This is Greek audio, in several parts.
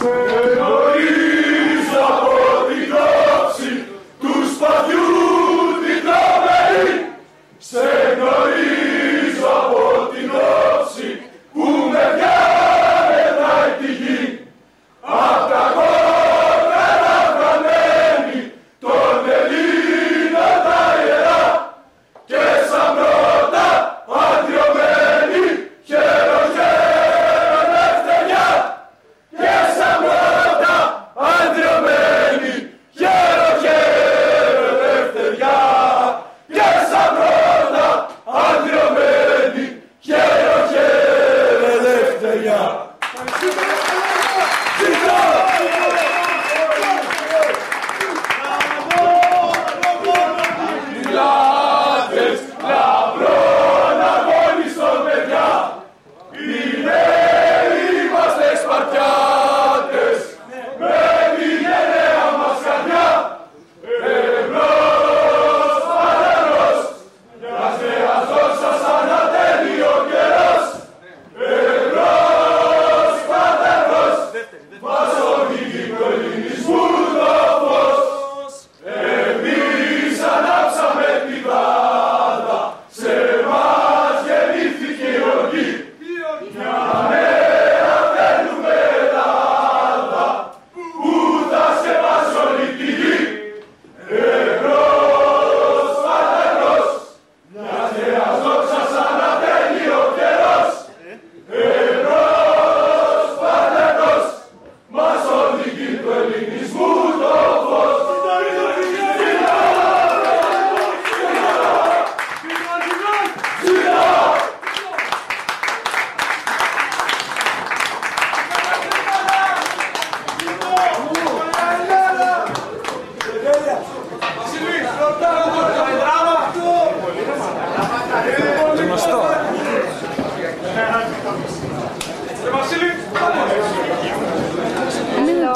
Selam. Domini, Domini, Domini,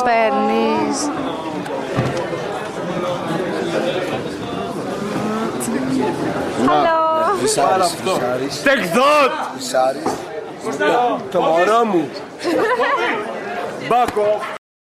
παίρνεις. Hello. Τεκδότ. Το μωρό μου. Back off.